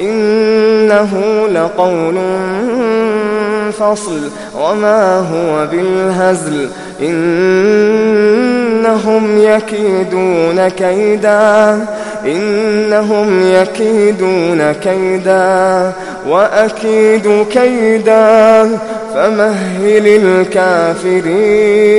إنه لقول فصل وما هو بالهزل إنهم يكيدون كيدا إنهم يكيدون كيدا وأكيد كيدا فمهل الكافرين